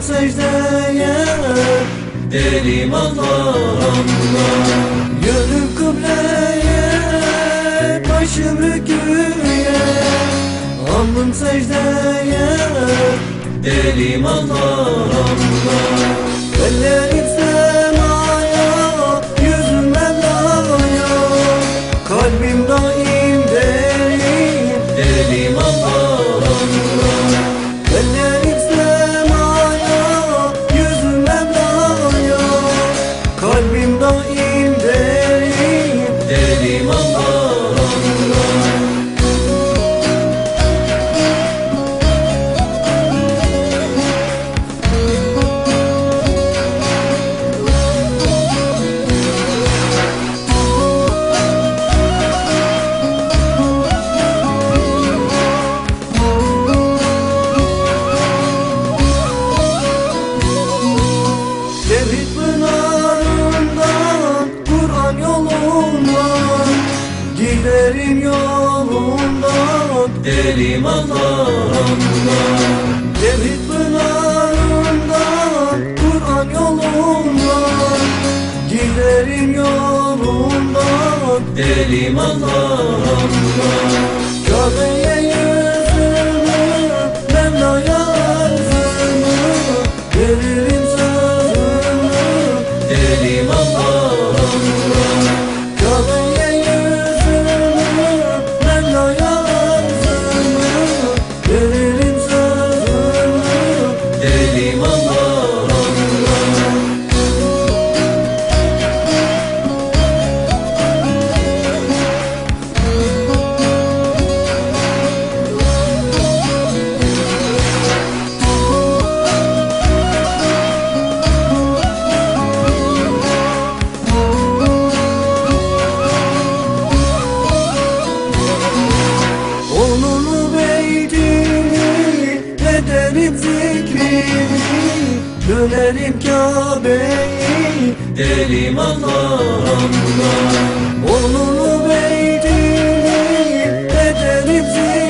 Secdeye Derim Allah Allah Yönüm kıbleye Başım rüküye Alnım secdeye Derim Allah Allah Ellerim Derim Allah Tevhid pınarından Kur'an yolundan Giderim yolundan Derim Allah Dönerim Kabe'yi derim Allah Allah Onunu beydini ederim zikrini